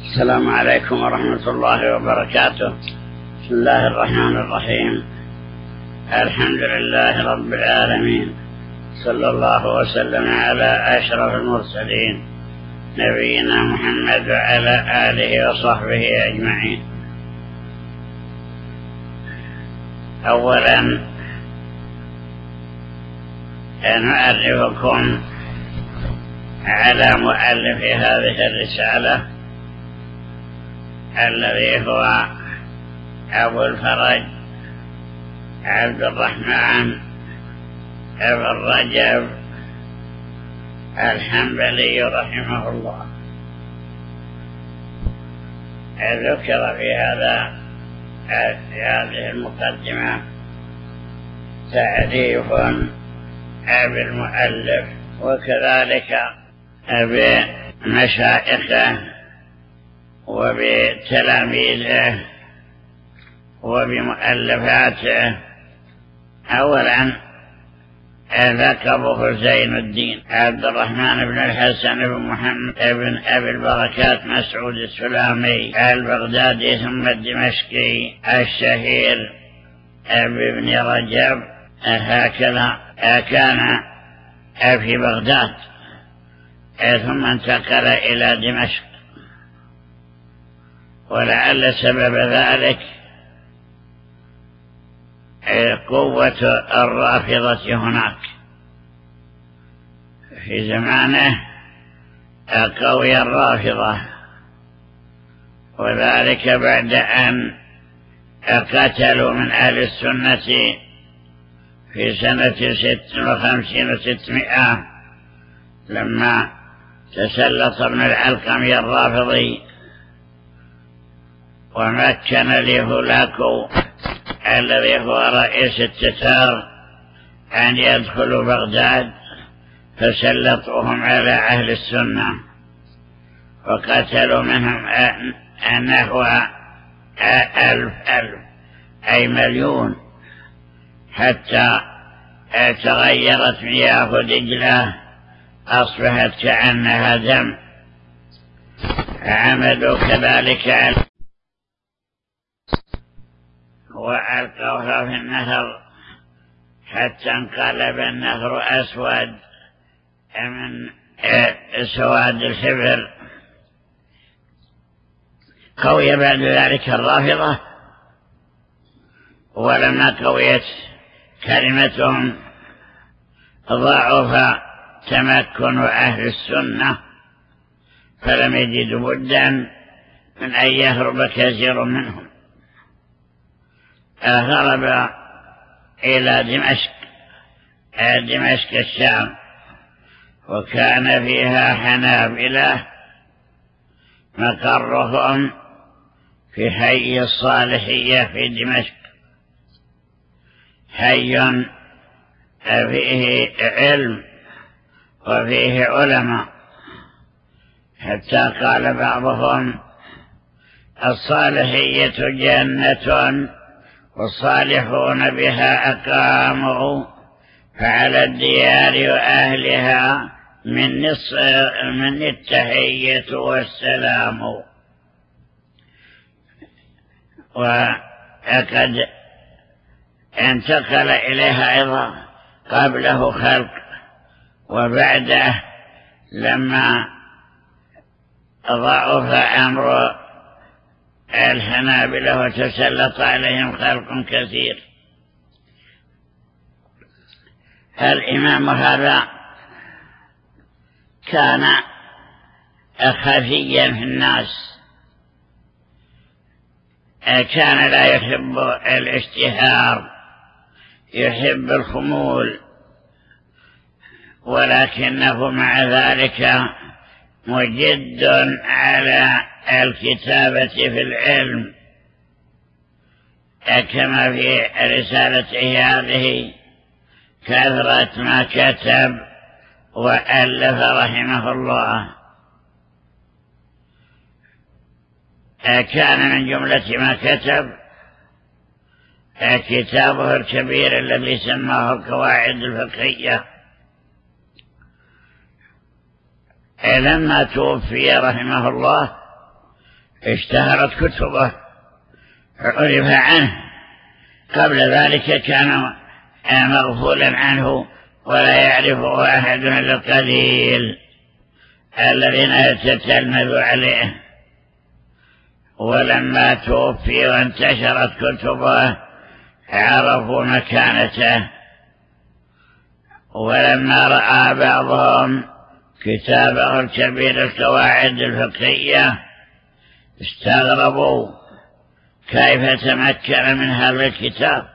السلام عليكم ورحمة الله وبركاته. بسم الله الرحمن الرحيم. الحمد لله رب العالمين. صلى الله وسلم على أشرف المرسلين. نبينا محمد وعلى آله وصحبه أجمعين. أولا نعرفكم على مؤلف هذه الرسالة. الذي هو أبو الفرج عبد الرحمن ابن رجب الحنبلي رحمه الله. ذكر في هذا في هذه المقدمة تعريف بالمؤلف وكذلك بمشائخه وبتلاميذه وبمؤلفاته. أولا لقبه زين الدين عبد الرحمن بن الحسن بن محمد بن أبي البركات مسعود السلامي البغدادي ثم الدمشقي الشهير بابن رجب. هكذا كان في بغداد. ثم انتقل إلى دمشق. ولعل سبب ذلك قوة الرافضة هناك. في زمانه قوي الرافضة وذلك بعد أن قتلوا من أهل السنة في سنة ست وخمسين وستمائة لما تسلط ابن العلقمي الرافضي ومكن لهولاكو الذي هو رئيس التتار أن يدخلوا بغداد فسلطوهم على أهل السنة وقتلوا منهم نحو ألف ألف أي مليون حتى تغيرت مياه دجلة أصبحت كأنها دم عملوا كذلك وألقوها في النهر حتى انقلب النهر أسود من سواد الحبر. قوي بعد ذلك الرافضة ولما قويت كلمتهم ضعف تمكن أهل السنة فلم يجدوا بدا من أن يهرب كثير منهم. هرب إلى دمشق دمشق الشام. وكان فيها حنابلة مقرهم في حي الصالحية في دمشق. حي فيه علم وفيه علماء. حتى قال بعضهم الصالحية جنة والصالحون بها أقاموا فعلى الديار وأهلها من, من التحية والسلام. وقد انتقل إليها أيضا قبله خلق. وبعده لما ضعف أمر الحنابلة وتسلط عليهم خلق كثير. الإمام هذا كان خفيا في الناس. كان لا يحب الاشتهار يحب الخمول ولكنه مع ذلك مجد على الكتابة في العلم. كما في رسالته هذه كثرة ما كتب وألف رحمه الله. كان من جملة ما كتب كتابه الكبير الذي سماه القواعد الفقهية. لما توفي رحمه الله اشتهرت كتبه عرف عنه. قبل ذلك كان مغفولا عنه ولا يعرفه أحد إلا القليل الذين يتتلمذ عليه. ولما توفي وانتشرت كتبه عرفوا مكانته. ولما رأى بعضهم كتابه الكبير القواعد الفقهية استغربوا كيف تمكن من هذا الكتاب.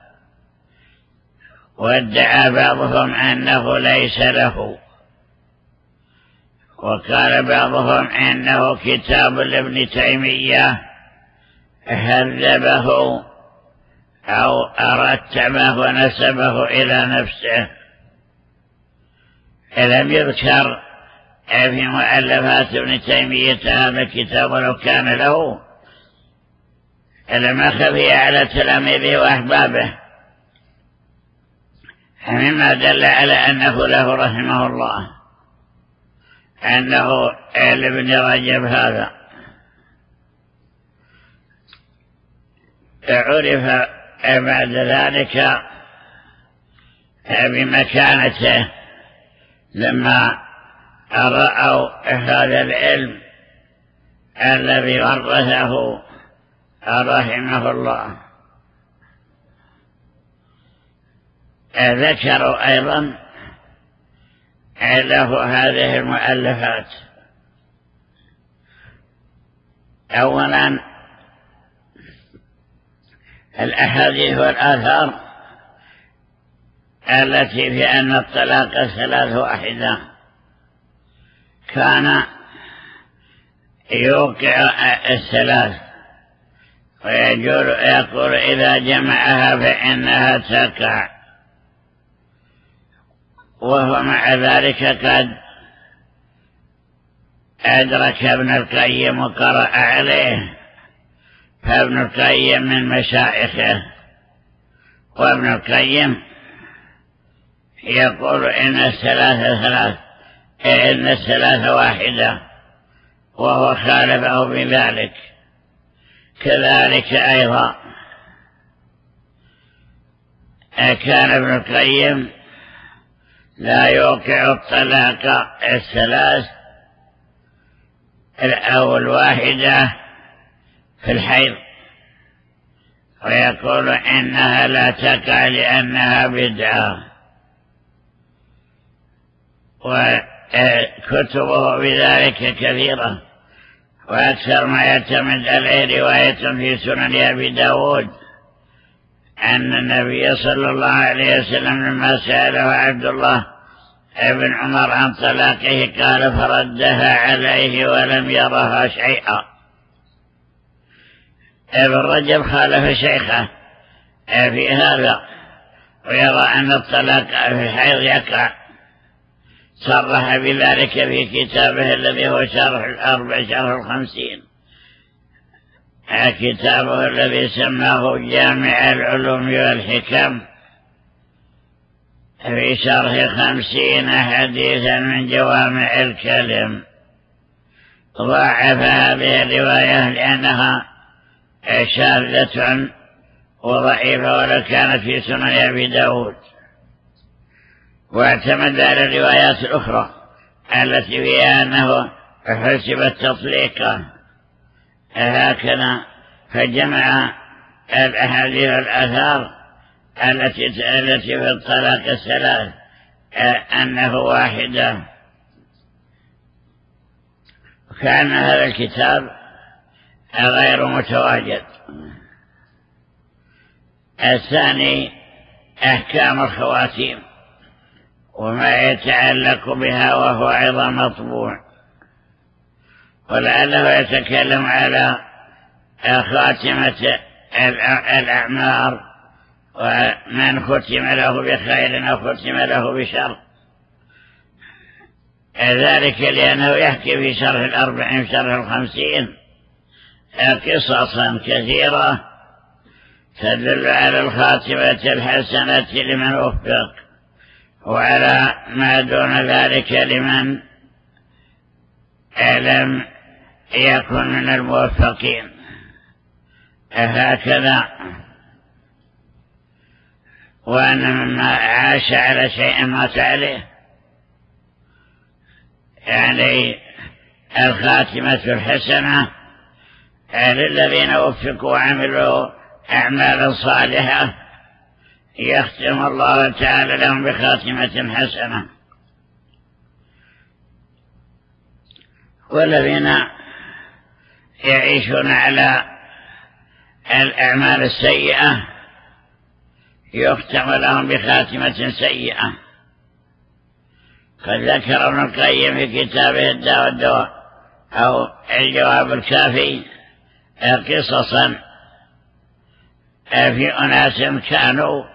وادعى بعضهم أنه ليس له. وقال بعضهم إنه كتاب لابن تيمية هذبه أو أرتبه ونسبه إلى نفسه. لم يذكر في مؤلفات ابن تيمية هذا الكتاب ولو كان له لما خفي على تلاميذه وأحبابه. مما دل على أنه له رحمه الله. أنه لابن رجب هذا. عرف بعد ذلك بمكانته لما رأوا هذا العلم الذي ورثه رحمه الله. ذكروا أيضا له هذه المؤلفات. أولا الأحاديث والآثار التي في أن الطلاق ثلاث وأحدة. كان يوقع الثلاث ويقول يقول إذا جمعها فإنها تقع. وهو مع ذلك قد أدرك ابن القيم وقرأ عليه. فابن القيم من مشايخه. وابن القيم يقول إن الثلاثة ثلاث. إن الثلاثة واحدة وهو خالفه بذلك كذلك أيضا كان ابن القيم لا يوقع الطلاق الثلاث أو الواحدة في الحيض. ويقول إنها لا تقع لأنها بدعة. وكتبه بذلك كثيرة وأكثر ما يعتمد عليه رواية في سنن أبي داود أن النبي صلى الله عليه وسلم لما سأله عبد الله ابن عمر عن طلاقه قال فردها عليه ولم يرها شيئا. ابن رجب خالف شيخه في هذا ويرى أن الطلاق في الحيض يقع. صرح بذلك في كتابه الذي هو شرح الأربع شرح الخمسين. كتابه الذي سماه جامع العلوم والحكم. في شرح خمسين حديثا من جوامع الكلم. ضاعف هذه الرواية لأنها شاذة وضعيفة ولو كانت في سنن أبي داود. واعتمد على الروايات الأخرى التي فيها أنه حسب التطليق هكذا فجمع الأحاديث والآثار التي التي في الطلاق الثلاث أنه واحدة كان هذا الكتاب غير متواجد. الثاني أحكام الخواتيم. وما يتعلق بها وهو أيضا مطبوع. ولعله يتكلم على خاتمة الأعمار ومن ختم له بخير أو ختم له بشر. ذلك لأنه يحكي في شرح الأربعين شرح الخمسين. قصصا كثيرة تدل على الخاتمة الحسنة لمن وفق. وعلى ما دون ذلك لمن لم يكون من الموفقين. هكذا وأن مما عاش على شيء مات عليه يعني الخاتمة الحسنة. للذين وفقوا وعملوا أعمالا صالحة. يختم الله تعالى لهم بخاتمة حسنة. والذين يعيشون على الأعمال السيئة يختم لهم بخاتمة سيئة. قد ذكر ابن القيم في كتابه الدواء والدواء أو الجواب الكافي قصصا في أناس كانوا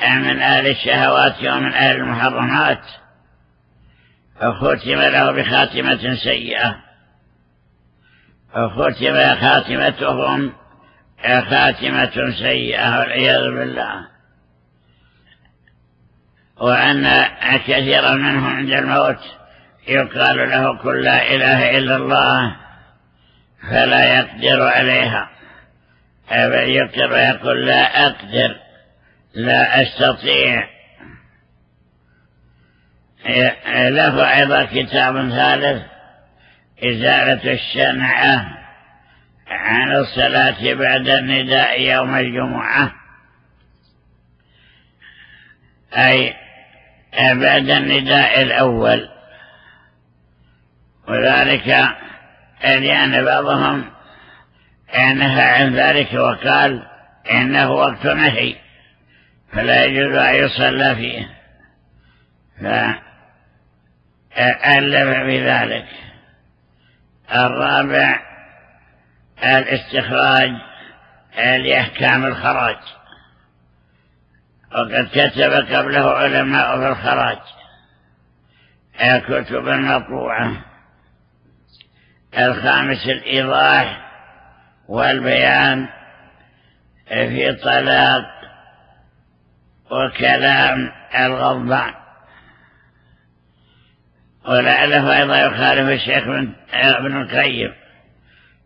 من أهل الشهوات ومن أهل المحرمات. فختم له بخاتمة سيئة. فختم خاتمتهم خاتمة سيئة والعياذ بالله. وأن كثيرا منهم عند الموت يقال له قل لا إله إلا الله فلا يقدر عليها. بل يقدر ويقول لا أقدر. لا أستطيع. له أيضا كتاب ثالث إزالة الشنعة عن الصلاة بعد النداء يوم الجمعة. أي بعد النداء الأول. وذلك لأن بعضهم نهى عن ذلك وقال إنه وقت نهي. فلا يجوز أن يصلى فيه. فألف بذلك. الرابع الاستخراج لأحكام الخراج. وقد كتب قبله علماء في الخراج. كتب مطبوعة الخامس الإيضاح والبيان في طلاق وكلام الغضبان ولعله أيضا يخالف الشيخ ابن القيم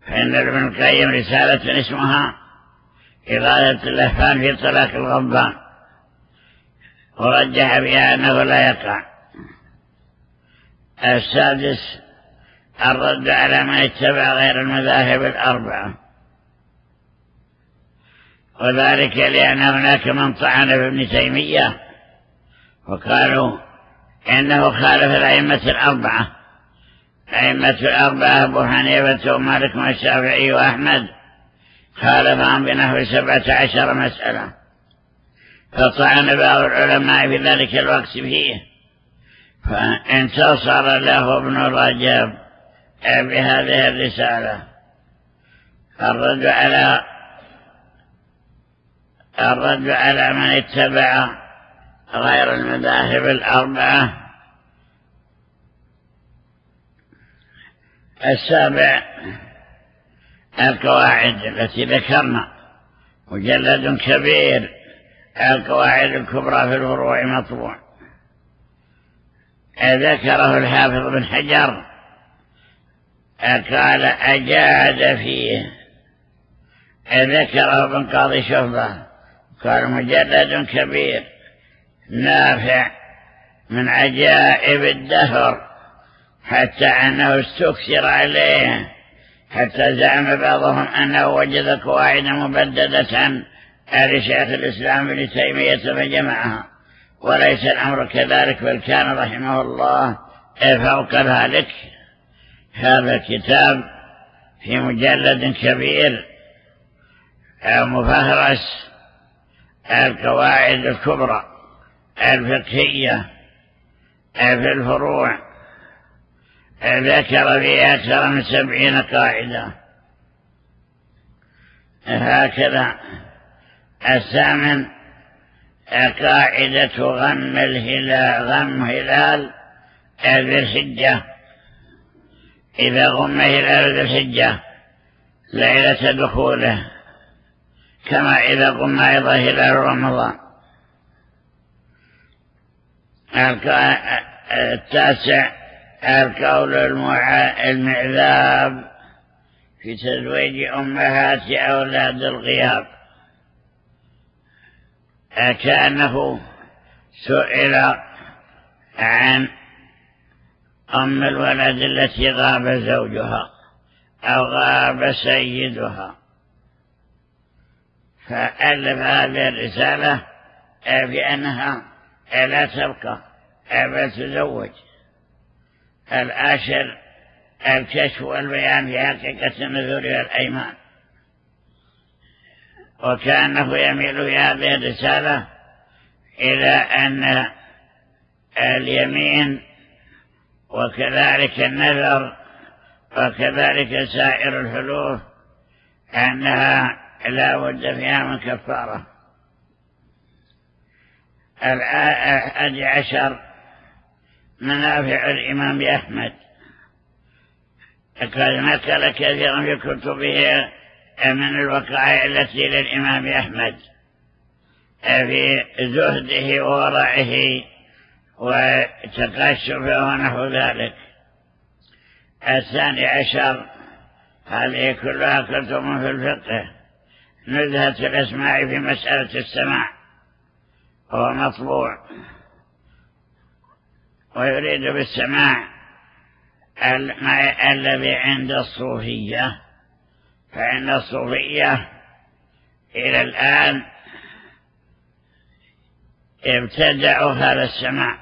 فإن ابن القيم رسالة اسمها إغاثة اللهفان في طلاق الغضبان ورجح بها أنه لا يقع. السادس الرد على من اتبع غير المذاهب الأربعة. وذلك لأن هناك من طعن في ابن تيمية وقالوا إنه خالف الأئمة الأربعة. الأئمة الأربعة أبو حنيفة ومالك والشافعي وأحمد خالفهم بنحو سبعة عشر مسألة. فطعن بعض العلماء في ذلك الوقت فيه. فانتصر له ابن رجب بهذه الرسالة الرد على الرد على من اتبع غير المذاهب الأربعة. السابع القواعد التي ذكرنا. مجلد كبير القواعد الكبرى في الفروع مطبوع. ذكره الحافظ بن حجر. قال أجاد فيه. ذكره ابن قاضي شفضة قال مجلد كبير نافع من عجائب الدهر حتى أنه استكثر عليه حتى زعم بعضهم أنه وجد قواعد مبددة لشيخ الإسلام ابن تيمية فجمعها. وليس الأمر كذلك بل كان رحمه الله فوق ذلك. هذا الكتاب في مجلد كبير مفهرس القواعد الكبرى الفقهية في الفروع. ذكر في أكثر من سبعين قاعدة. هكذا. الثامن قاعدة غم الهلال غم هلال ذي الحجة. إذا غم هلال ذي الحجة ليلة دخوله. كما إذا غم أيضا هلال رمضان. التاسع القول المعذاب في تزويج أمهات أولاد الغياب. كأنه سئل عن أم الولد التي غاب زوجها أو غاب سيدها. فألف هذه الرسالة بأنها لا تبقى بل تزوج. العاشر الكشف والبيان في حقيقة النذور والأيمان. وكأنه يميل في هذه الرسالة إلى أن اليمين وكذلك النذر وكذلك سائر الحلوف أنها لا بد فيها من كفارة. الحادي عشر منافع الإمام أحمد. قد نكل كثيرا في كتبه من الوقائع التي للإمام أحمد. في زهده وورعه وتقشفه ونحو ذلك. الثاني عشر هذه كلها كتب في الفقه. نزهة الأسماع في مسألة السماع هو مطبوع ويريد بالسماع الذي عند الصوفية فإن الصوفية إلى الآن ابتدعوا هذا السماع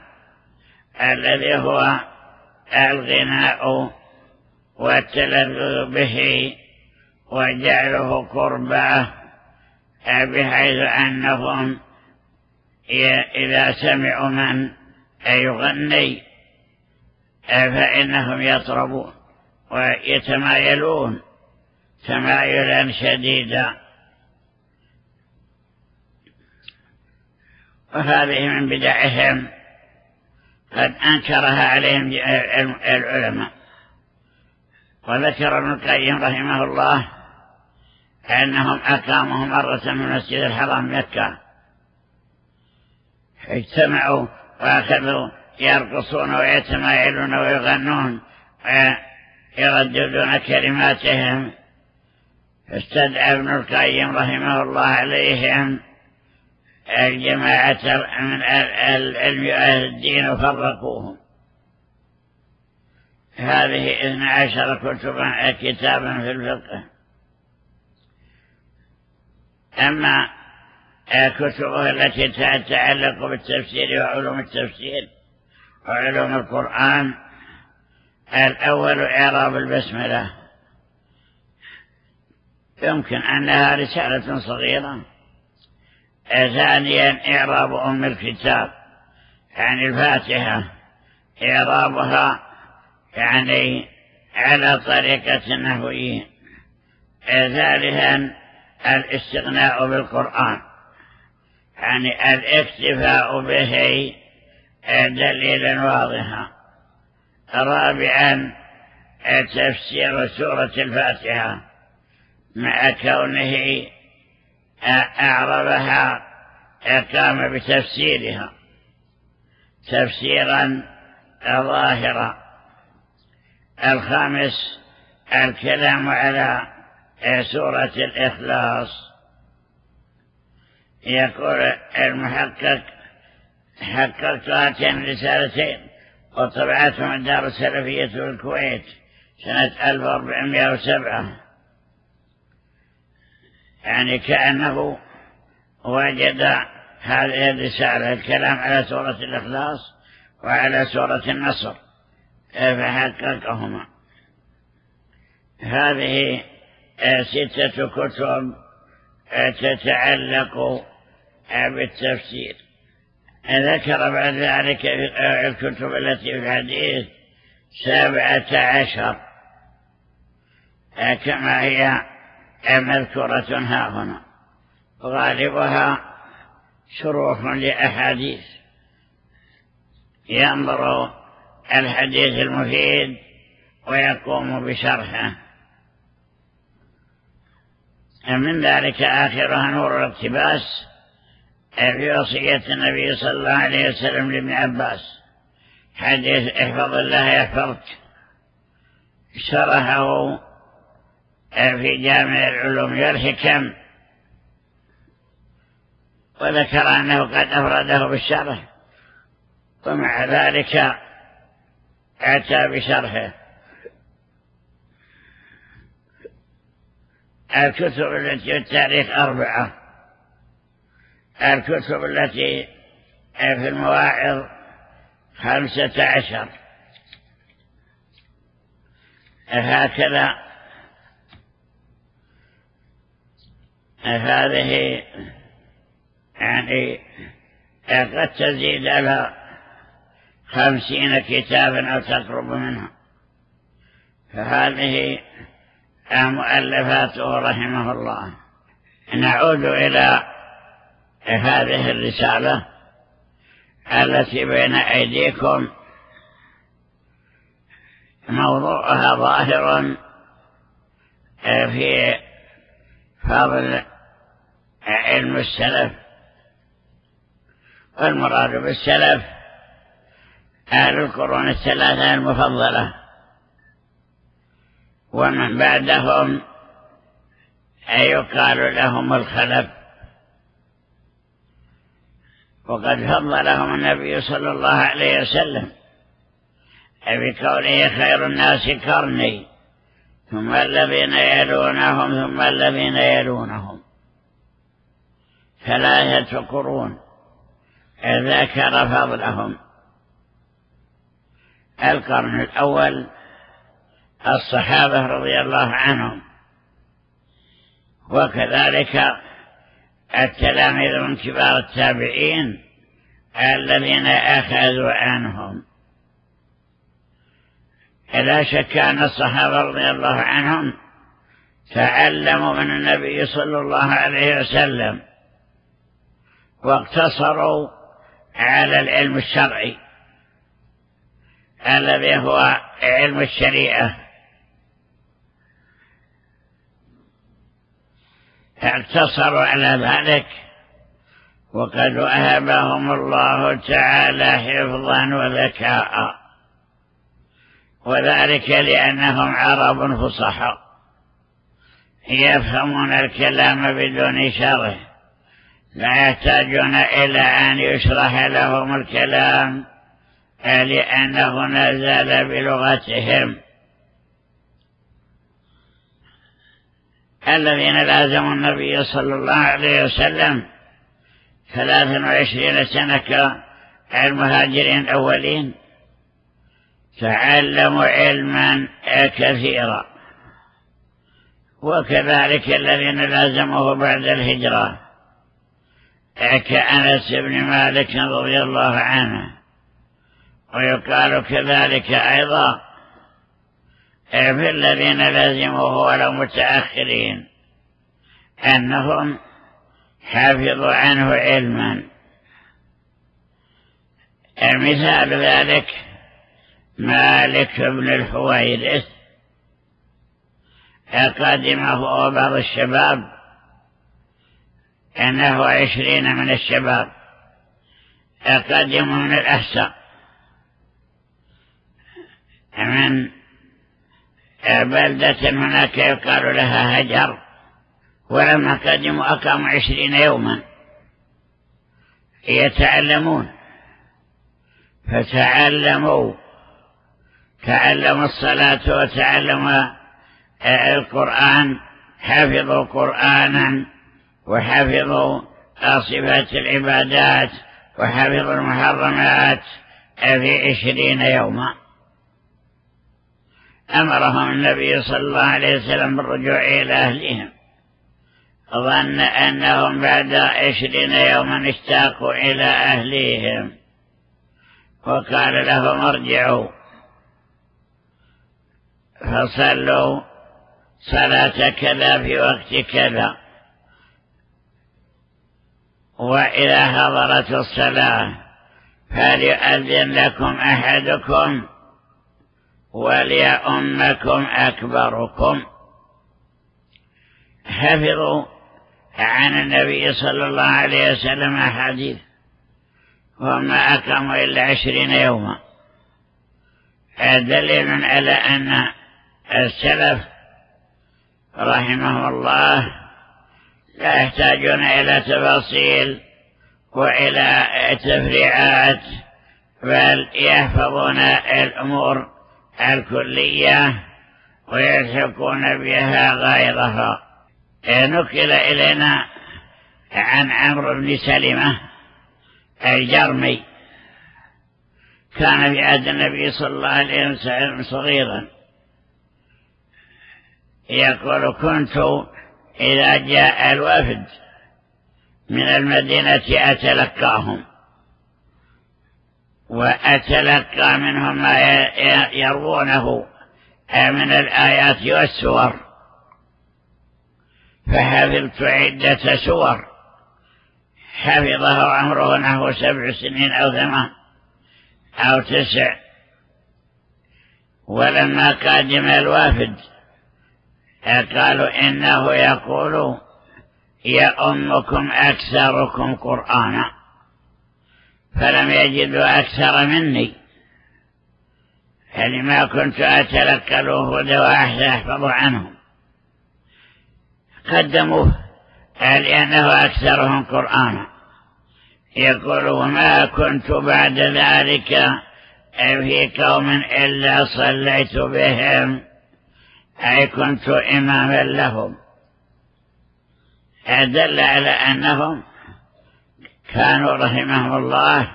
الذي هو الغناء والتلذذ به وجعله قربة بحيث أنهم إذا سمعوا من يغني فإنهم يطربون ويتمايلون تمايلا شديدا. وهذه من بدعهم قد أنكرها عليهم العلماء. وذكر ابن القيم رحمه الله أنهم أقاموا مرة من المسجد الحرام مكة. اجتمعوا وأخذوا يرقصون ويتمايلون ويغنون ويرددون كلماتهم. فاستدعى ابن القيم رحمه الله عليهم الجماعة من العلم أهل الدين وفرقوهم. هذه اثنى عشر كتبا كتابا في الفقه. أما كتبه التي تتعلق بالتفسير وعلوم التفسير وعلوم القرآن الأول إعراب البسملة. يمكن أنها رسالة صغيرة. ثانيا إعراب أم الكتاب يعني الفاتحة. إعرابها يعني على طريقة النحويين ثالثا الاستغناء بالقرآن. يعني الاكتفاء به دليلا واضحا. رابعا تفسير سورة الفاتحة. مع كونه أعربها قام بتفسيرها. تفسيرا ظاهرا. الخامس الكلام على سورة الإخلاص. يقول المحقق حققت هاتين رسالتين وطبعتهم الدار السلفية في الكويت سنة 1407 يعني كأنه وجد هذه الرسالة الكلام على سورة الإخلاص وعلى سورة النصر. فحققهما هذه ستة كتب تتعلق بالتفسير. ذكر بعد ذلك الكتب التي في الحديث سبعة عشر. كما هي مذكورة ها هنا. غالبها شروح لأحاديث. ينظر الحديث المفيد ويقوم بشرحه. من ذلك آخرها نور الاقتباس في وصية النبي صلى الله عليه وسلم لابن عباس. حديث احفظ الله يحفظك. شرحه في جامع العلوم. والحكم وذكر أنه قد أفرده بالشرح. ومع ذلك أتى بشرحه. الكتب التي التاريخ أربعة. الكتب التي في المواعظ خمسة عشر. هكذا. هذه يعني قد تزيد على خمسين كتابا أو تقرب منها فهذه مؤلفاته رحمه الله. نعود إلى هذه الرسالة التي بين أيديكم. موضوعها ظاهر في فضل علم السلف. والمراد بالسلف أهل القرون الثلاثة المفضلة. ومن بعدهم يقال لهم الخلف. وقد فضلهم النبي صلى الله عليه وسلم بكونه خير الناس كرني ثم الذين يلونهم ثم الذين يلونهم. ثلاثة قرون ذكر فضلهم. القرن الأول الصحابة رضي الله عنهم. وكذلك التلاميذ من كبار التابعين الذين أخذوا عنهم. لا شك أن الصحابة رضي الله عنهم تعلموا من النبي صلى الله عليه وسلم واقتصروا على العلم الشرعي. الذي هو علم الشريعة. اقتصروا على ذلك. وقد وهبهم الله تعالى حفظا وذكاء. وذلك لأنهم عرب فصحى يفهمون الكلام بدون شرح. لا يحتاجون إلى أن يشرح لهم الكلام. لأنه نزل بلغتهم. الذين لازموا النبي صلى الله عليه وسلم ثلاثا وعشرين سنة كالمهاجرين الأولين. تعلموا علما كثيرا. وكذلك الذين لازموه بعد الهجرة. كأنس بن مالك رضي الله عنه. ويقال كذلك أيضا في الذين لازموه ولو متأخرين أنهم حفظوا عنه علما. مثال ذلك مالك بن الحويرث. قدمه بعض الشباب أنه عشرين من الشباب. قدموا من الأحساء من بلدة هناك يقال لها هجر ولما قدموا أقاموا عشرين يوما. يتعلمون. فتعلموا. تعلموا الصلاة وتعلموا القرآن. حفظوا قرآنا وحفظوا صفات العبادات وحفظوا المحرمات في عشرين يوما. أمرهم النبي صلى الله عليه وسلم بالرجوع إلى أهلهم. ظن أنهم بعد عشرين يوما اشتاقوا إلى أهليهم. وقال لهم ارجعوا. فصلوا صلاة كذا في وقت كذا. وإذا حضرت الصلاة فليؤذن لكم أحدكم؟ وليؤمكم أكبركم. حفظوا عن النبي صلى الله عليه وسلم حديث وما أقاموا إلا عشرين يوما. دليل على أن السلف رحمه الله لا يحتاجون إلى تفاصيل وإلى تفريعات بل يحفظون الأمور الكلية ويلحقون بها غيرها. نقل إلينا عن عمرو بن سلمة الجرمي. كان في عهد النبي صلى الله عليه وسلم صغيرا. يقول كنت إذا جاء الوفد من المدينة أتلقاهم. وأتلقى منهم ما يروونه من الآيات والسور. فحفظت عدة سور. حفظه عمره نحو سبع سنين أو ثمان أو تسع. ولما قادم الوافد قالوا إنه يقول يا أمكم أكثركم قرآنا. فلم يجدوا أكثر مني. فلما كنت أتلقى الوفود وأحفظ عنهم. قدموه لأنه أكثرهم قرآنا. يقول وما كنت بعد ذلك في قوم إلا صليت بهم أي كنت إماما لهم. دل على أنهم كانوا رحمهم الله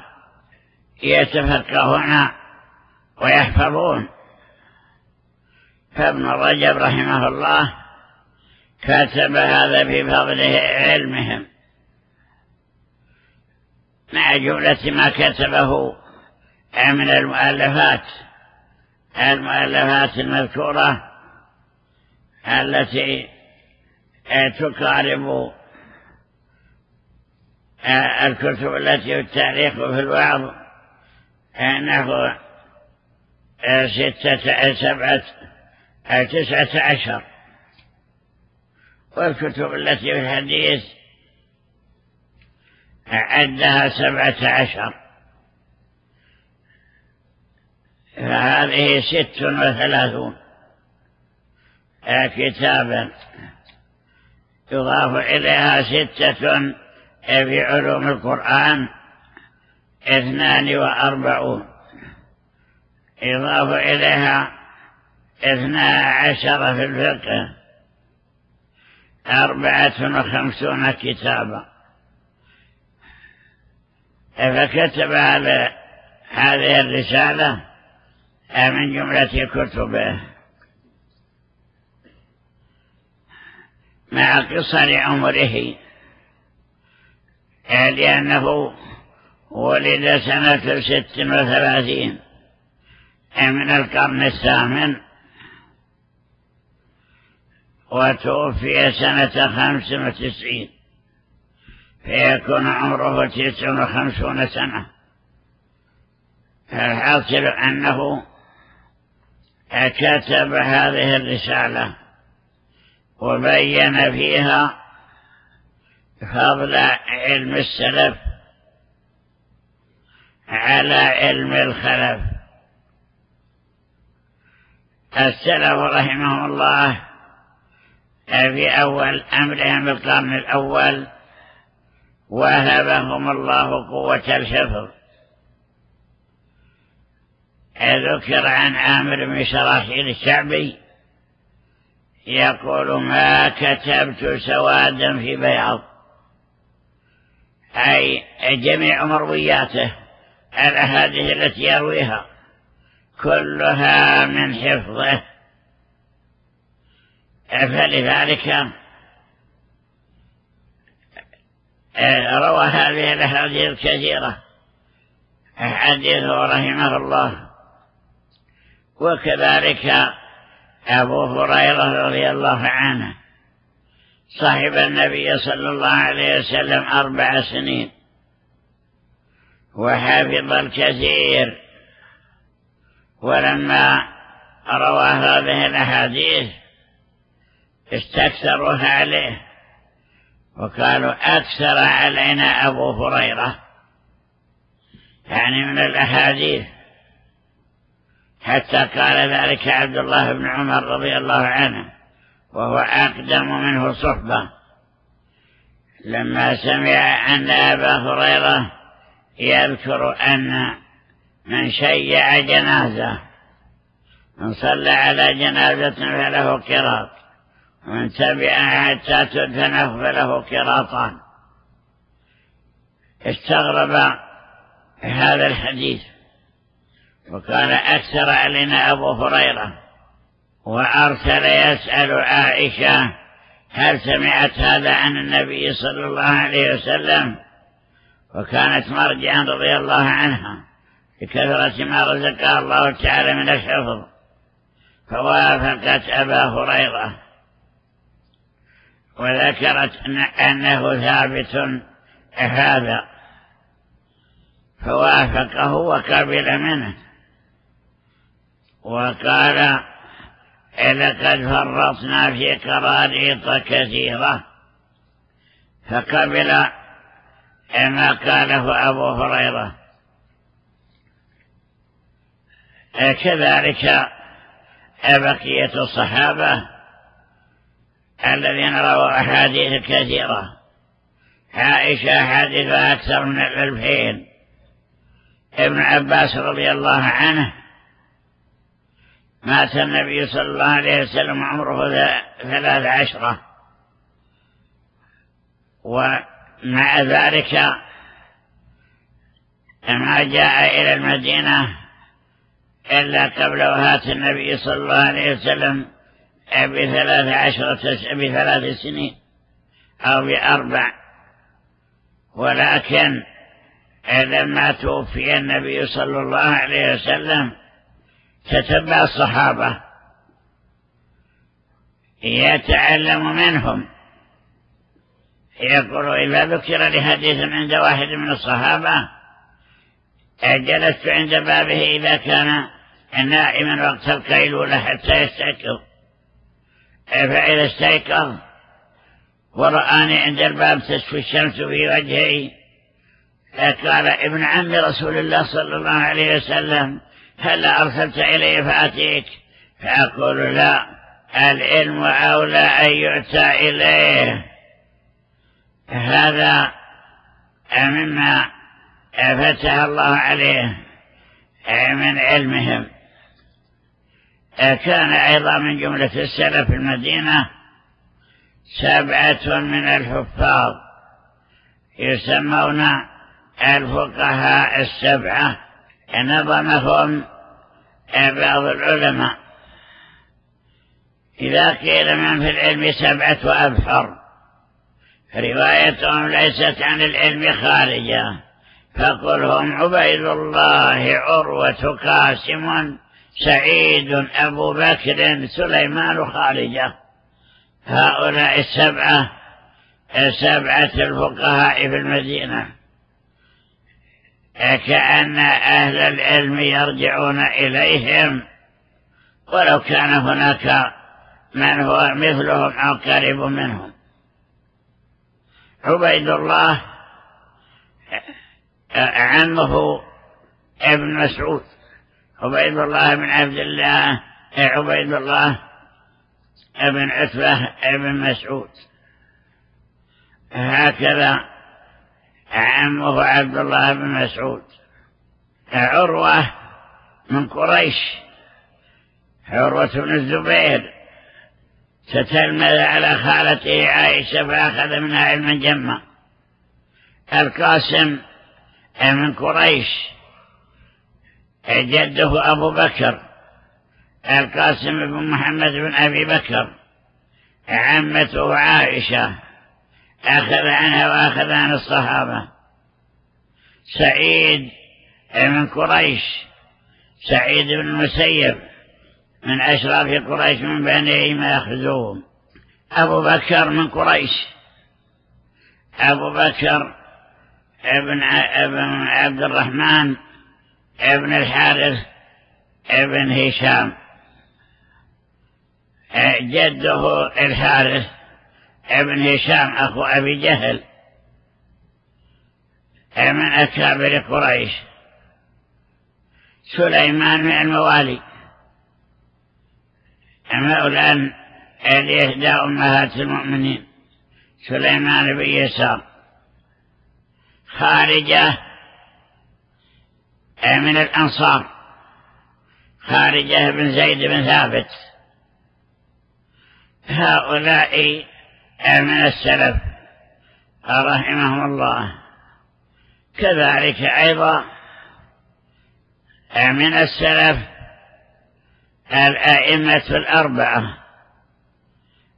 يتفقهون ويحفظون. فابن رجب رحمه الله كتب هذا بفضل علمهم. مع جملة ما كتبه من المؤلفات. المؤلفات المذكورة التي تقارب الكتب التي في التاريخ وفي الوعظ نحو ستة سبعة تسعة عشر. والكتب التي في الحديث عدها سبعة عشر. فهذه ست وثلاثون. كتابا. يضاف إليها ستة في علوم القرآن اثنان وأربعون. يضاف إليها اثنا عشر في الفقه أربعة وخمسون كتابا. فكتب هذا هذه الرسالة من جملة كتبه. مع قصر عمره لأنه ولد سنة ست وثلاثين. من القرن الثامن. وتوفي سنة خمس وتسعين. فيكون عمره تسع وخمسون سنة. فالحاصل أنه كتب هذه الرسالة وبين فيها فضل علم السلف على علم الخلف. السلف رحمه الله في أول أمرهم بالقرن الأول وهبهم الله قوة الحفظ. ذكر عن عامر بن شراحيل الشعبي يقول ما كتبت سوادا في بياض أي جميع مروياته الأحاديث التي يرويها. كلها من حفظه. فلذلك روى هذه الأحاديث الكثيرة. حديثه رحمه الله. وكذلك أبو هريرة رضي الله عنه. صاحب النبي صلى الله عليه وسلم أربع سنين. وحفظ الكثير. ولما روى هذه الأحاديث استكثروها عليه. وقالوا أكثر علينا أبو هريرة. يعني من الأحاديث. حتى قال ذلك عبد الله بن عمر رضي الله عنه. وهو أقدم منه صحبة. لما سمع أن أبا هريرة يذكر أن من شيع جنازة من صلى على جنازة فله كراط ومن تبعها حتى تدفن فله كراطان استغرب هذا الحديث وكان أكثر علينا أبو هريرة. وأرسل يسأل عائشة هل سمعت هذا عن النبي صلى الله عليه وسلم؟ وكانت مرجعا رضي الله عنها. بكثرة ما رزقها الله تعالى من الحفظ. فوافقت أبا هريرة. وذكرت أنه ثابت هذا. فوافقه وقبل منه. وقال لقد فرطنا في قراريط كثيرة فقبل ما قاله أبو هريرة. كذلك بقية الصحابة الذين رووا أحاديث كثيرة. عائشة حديث أكثر من الألفين ابن عباس رضي الله عنه مات النبي صلى الله عليه وسلم عمره ثلاث عشرة. ومع ذلك ما جاء إلى المدينة إلا قبل وفاة النبي صلى الله عليه وسلم بثلاث عشرة بثلاث سنين أو بأربع. ولكن لما توفي النبي صلى الله عليه وسلم تتبع الصحابة. يتعلم منهم. يقول إذا ذكر لحديث عند واحد من الصحابة جلست عند بابه إذا كان نائما وقت القيلولة حتى يستيقظ. فإذا استيقظ؟ ورآني عند الباب تسفي الشمس في وجهي. قال ابن عم رسول الله صلى الله عليه وسلم هل أرسلت إلي فأتيك؟ فأقول لا. العلم أولى أن يؤتى إليه. هذا مما فتح الله عليه من علمهم. كان أيضا من جملة السلف المدينة سبعة من الحفاظ يسمون الفقهاء السبعة. نظمهم بعض العلماء إذا قيل من في العلم سبعة أبحر روايتهم ليست عن العلم خارجة فقل هم عبيد الله عروة قاسم سعيد أبو بكر سليمان خارجة. هؤلاء السبعة سبعة الفقهاء في المدينة. كأن أهل العلم يرجعون إليهم. ولو كان هناك من هو مثلهم أو قريب منهم. عبيد الله عمه ابن مسعود. عبيد الله بن عبد الله عبيد الله ابن عتبة ابن مسعود. هكذا عمه عبد الله بن مسعود. عروة من قريش. عروة بن الزبير. تتلمذ على خالته عائشة فأخذ منها علما جما القاسم من قريش. جده أبو بكر. القاسم بن محمد بن أبي بكر. عمته عائشة. أخذ عنها وأخذ عن الصحابة. سعيد من قريش سعيد بن المسيب من أشراف قريش من بني ما يأخذون أبو بكر من قريش. أبو بكر ابن ابن عبد الرحمن ابن الحارث ابن هشام. جده الحارث. ابن هشام أخو أبي جهل من أكابر قريش سليمان من الموالي. مولى لإحدى أمهات المؤمنين سليمان بن يسار. خارجة من الأنصار خارجة بن زيد بن ثابت. هؤلاء من السلف رحمهم الله. كذلك أيضا من السلف الأئمة الأربعة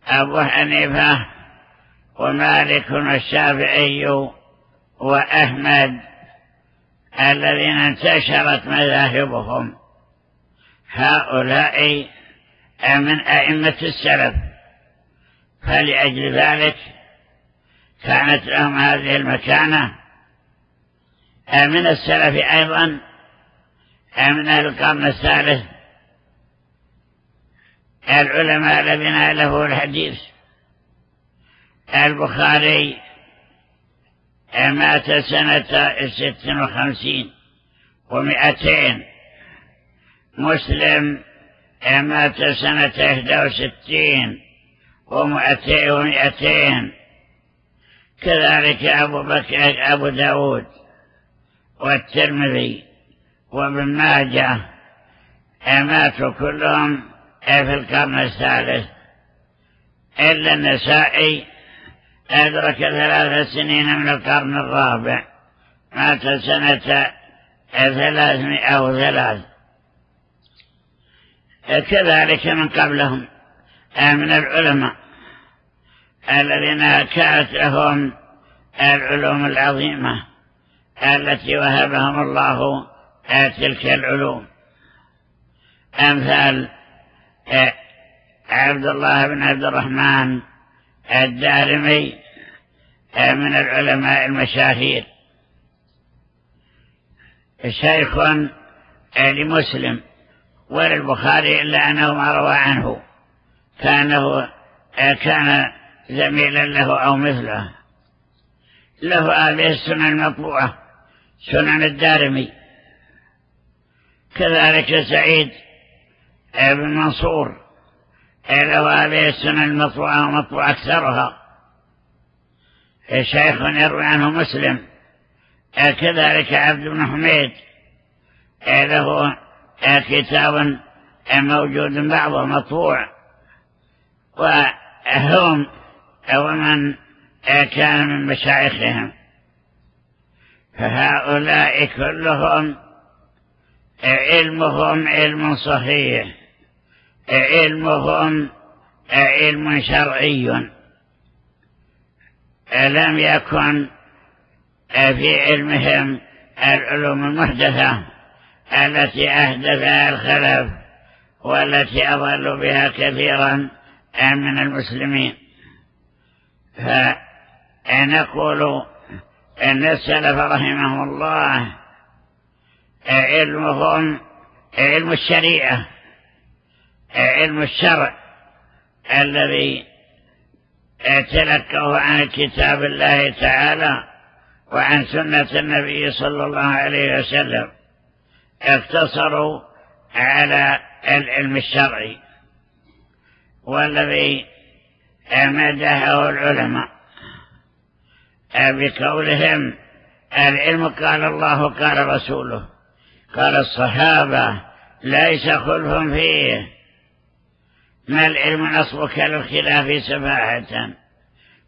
أبو حنيفة ومالك والشافعي وأحمد الذين انتشرت مذاهبهم. هؤلاء من أئمة السلف. فلأجل ذلك كانت لهم هذه المكانة. من السلف أيضا من القرن الثالث العلماء الذين ألفوا الحديث البخاري مات سنة ست وخمسين ومئتين مسلم مات سنة إحدى وستين ومئتين كذلك أبو بكر أبو داود والترمذي وابن ماجه ماتوا كلهم في القرن الثالث إلا النسائي أدرك ثلاث سنين من القرن الرابع. مات سنة ثلاثمائة أو ثلاث كذلك من قبلهم من العلماء. الذين كانت لهم العلوم العظيمة التي وهبهم الله تلك العلوم. أمثال عبد الله بن عبد الرحمن الدارمي من العلماء المشاهير. شيخ لمسلم وللبخاري إلا أنه ما روى عنه كأنه كان زميلا له أو مثله. له هذه السنن المطبوعة سنن الدارمي. كذلك سعيد بن منصور له هذه السنن المطبوعة ومطبوعة أكثرها. شيخ يروي عنه مسلم كذلك عبد بن حميد له كتاب موجود بعضه مطبوع. وهم ومن كان من مشايخهم. فهؤلاء كلهم علمهم علم صحيح علمهم علم شرعي. لم يكن في علمهم العلوم المحدثة التي أحدثها الخلف والتي أضلوا بها كثيرا من المسلمين؟ فنقول أن السلف رحمهم الله علمهم علم الشريعة علم الشرع الذي تلقوه عن كتاب الله تعالى وعن سنة النبي صلى الله عليه وسلم اقتصروا على العلم الشرعي والذي مدحه العلماء. بقولهم العلم قال الله قال رسوله. قال الصحابة ليس خلف فيه. ما العلم نصبك للخلاف سفاحة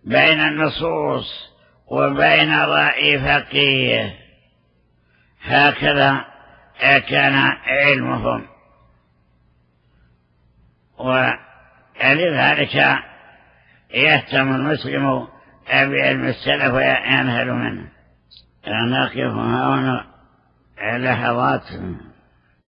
بين النصوص وبين رأي فقيه؟ هكذا كان علمهم. ولذلك يهتم المسلم بعلم السلف وينهل منه. نقف هنا لحظات